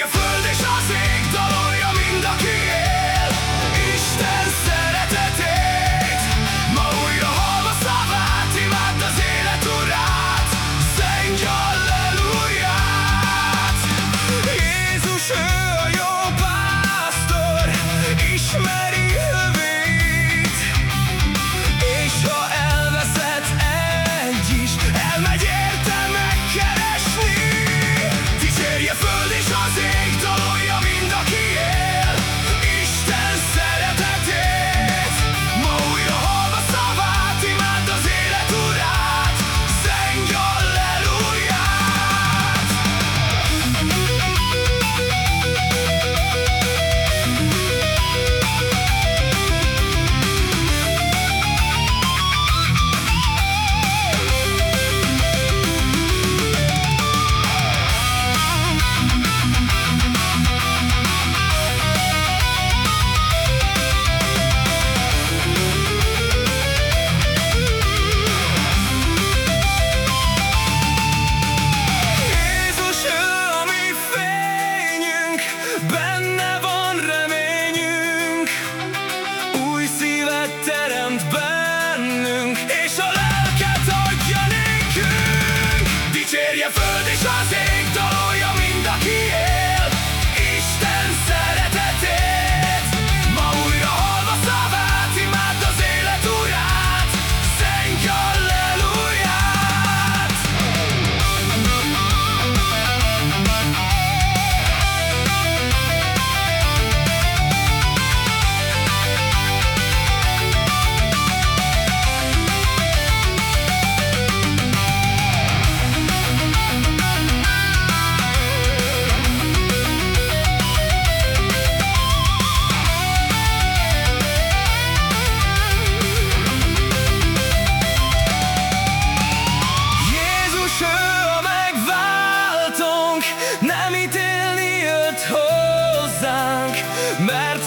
be a. Mert